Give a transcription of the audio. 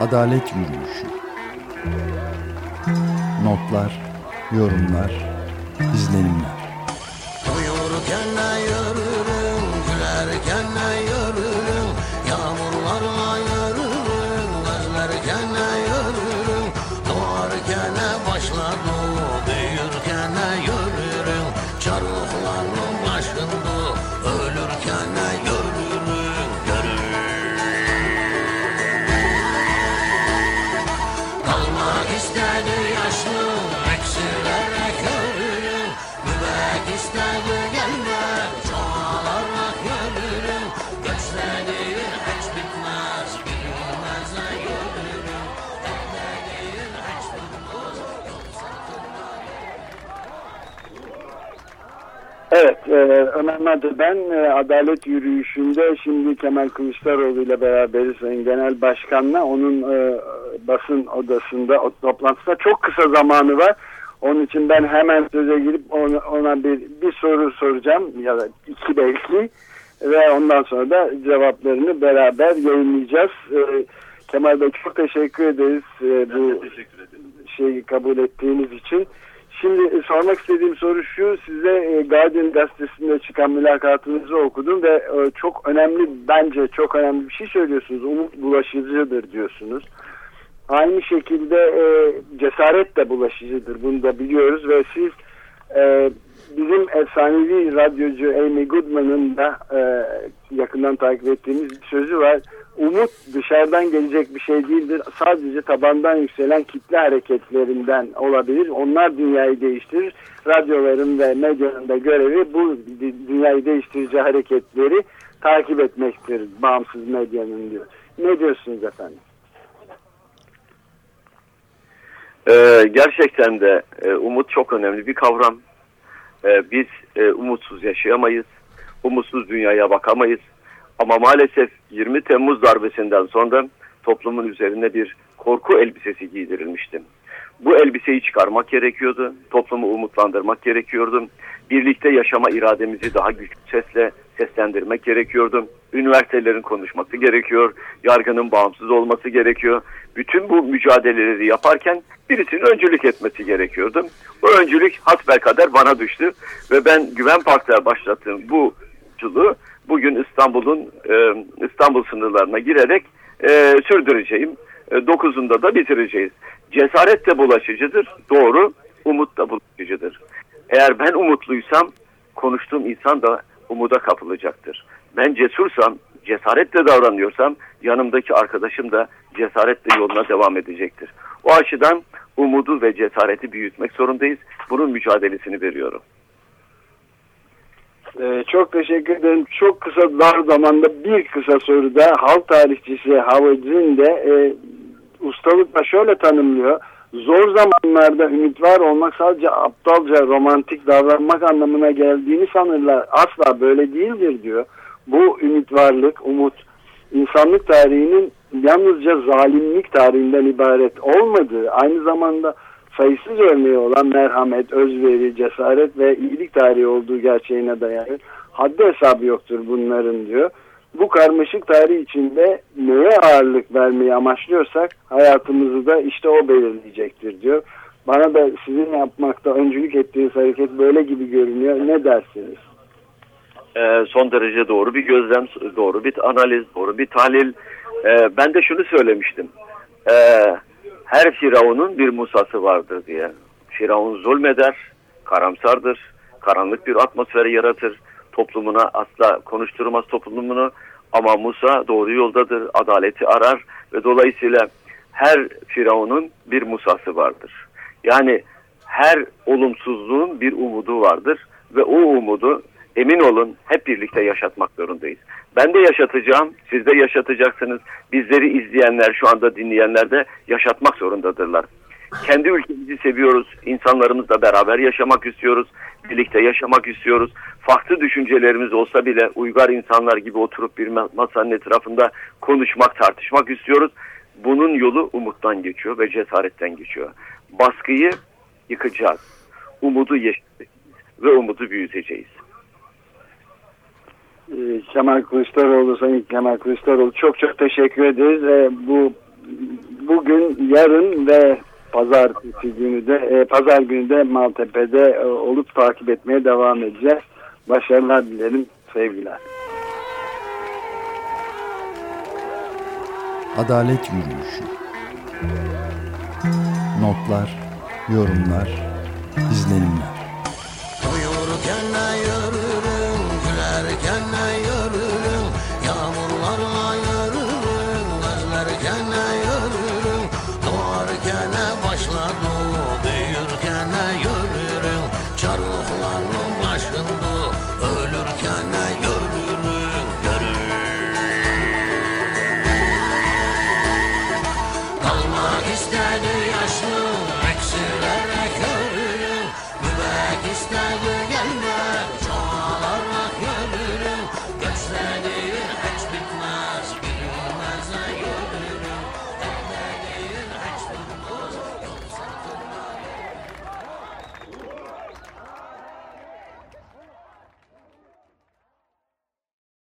Adalet Yürüyüşü. Notlar, yorumlar, izlenimler. Uyurken Kalmak istedi Evet, e, Ömer Madde ben e, Adalet Yürüyüşü'nde şimdi Kemal Kılıçdaroğlu ile beraberiz Sayın Genel Başkan'la. Onun e, basın odasında, o toplantısında çok kısa zamanı var. Onun için ben hemen söze girip ona, ona bir, bir soru soracağım ya da iki belki ve ondan sonra da cevaplarını beraber yayınlayacağız. E, Kemal Bey çok teşekkür ederiz e, bu şeyi kabul ettiğiniz için. Şimdi e, sormak istediğim soru şu, size e, Guardian gazetesinde çıkan mülakatınızı okudum ve e, çok önemli, bence çok önemli bir şey söylüyorsunuz. Umut bulaşıcıdır diyorsunuz. Aynı şekilde cesaret de bulaşıcıdır, bunu da biliyoruz ve siz e, bizim efsanevi radyocu Amy Goodman'ın da e, yakından takip ettiğimiz bir sözü var. Umut dışarıdan gelecek bir şey değildir. Sadece tabandan yükselen kitle hareketlerinden olabilir. Onlar dünyayı değiştirir. Radyoların ve medyanın da görevi bu dünyayı değiştirici hareketleri takip etmektir. Bağımsız medyanın diyor. Ne diyorsunuz efendim? Ee, gerçekten de e, umut çok önemli bir kavram. Ee, biz e, umutsuz yaşayamayız. Umutsuz dünyaya bakamayız. Ama maalesef 20 Temmuz darbesinden sonra toplumun üzerine bir korku elbisesi giydirilmişti. Bu elbiseyi çıkarmak gerekiyordu. Toplumu umutlandırmak gerekiyordu. Birlikte yaşama irademizi daha güçlü sesle seslendirmek gerekiyordu. Üniversitelerin konuşması gerekiyor. Yargının bağımsız olması gerekiyor. Bütün bu mücadeleleri yaparken birisinin öncülük etmesi gerekiyordu. O öncülük hasbelkader bana düştü. Ve ben Güven Park'ta başlattığım bu yolculuğu bugün İstanbul'un e, İstanbul sınırlarına girerek e, sürdüreceğim. E, dokuzunda da bitireceğiz. Cesaret de bulaşıcıdır. Doğru. Umut da bulaşıcıdır. Eğer ben umutluysam konuştuğum insan da umuda kapılacaktır. Ben cesursam, cesaretle davranıyorsam yanımdaki arkadaşım da cesaretle yoluna devam edecektir. O açıdan umudu ve cesareti büyütmek zorundayız. Bunun mücadelesini veriyorum. Ee, çok teşekkür ederim. Çok kısa dar zamanda bir kısa soruda halk tarihçisi Zinn de e, ustalıkla şöyle tanımlıyor. Zor zamanlarda ümit var olmak sadece aptalca romantik davranmak anlamına geldiğini sanırlar. Asla böyle değildir diyor. Bu ümit varlık, umut insanlık tarihinin yalnızca zalimlik tarihinden ibaret olmadığı, aynı zamanda sayısız örneği olan merhamet, özveri, cesaret ve iyilik tarihi olduğu gerçeğine dayanır. Haddi hesabı yoktur bunların diyor. Bu karmaşık tarih içinde neye ağırlık vermeyi amaçlıyorsak hayatımızı da işte o belirleyecektir diyor. Bana da sizin yapmakta öncülük ettiğiniz hareket böyle gibi görünüyor. Ne dersiniz? Ee, son derece doğru bir gözlem, doğru bir analiz, doğru bir tahlil. Ee, ben de şunu söylemiştim. Ee, her firavunun bir Musa'sı vardır diye. Firavun zulmeder, karamsardır, karanlık bir atmosfer yaratır. Toplumuna asla konuşturmaz toplumunu ama Musa doğru yoldadır, adaleti arar ve dolayısıyla her firavunun bir Musa'sı vardır. Yani her olumsuzluğun bir umudu vardır ve o umudu emin olun hep birlikte yaşatmak zorundayız. Ben de yaşatacağım, siz de yaşatacaksınız. Bizleri izleyenler, şu anda dinleyenler de yaşatmak zorundadırlar. Kendi ülkemizi seviyoruz, insanlarımızla beraber yaşamak istiyoruz, birlikte yaşamak istiyoruz. Farklı düşüncelerimiz olsa bile uygar insanlar gibi oturup bir masanın etrafında konuşmak, tartışmak istiyoruz. Bunun yolu umuttan geçiyor ve cesaretten geçiyor. Baskıyı yıkacağız, umudu yeşileceğiz ve umudu büyüteceğiz. Kemal Kılıçdaroğlu, Sayın Kemal Kılıçdaroğlu çok çok teşekkür ederiz. E, bu bugün, yarın ve pazartesi günü de, e, pazar günü de Maltepe'de e, olup takip etmeye devam edeceğiz. Başarılar dilerim, sevgiler. Adalet Yürüyüşü Notlar, yorumlar, izlenimler Lafların başında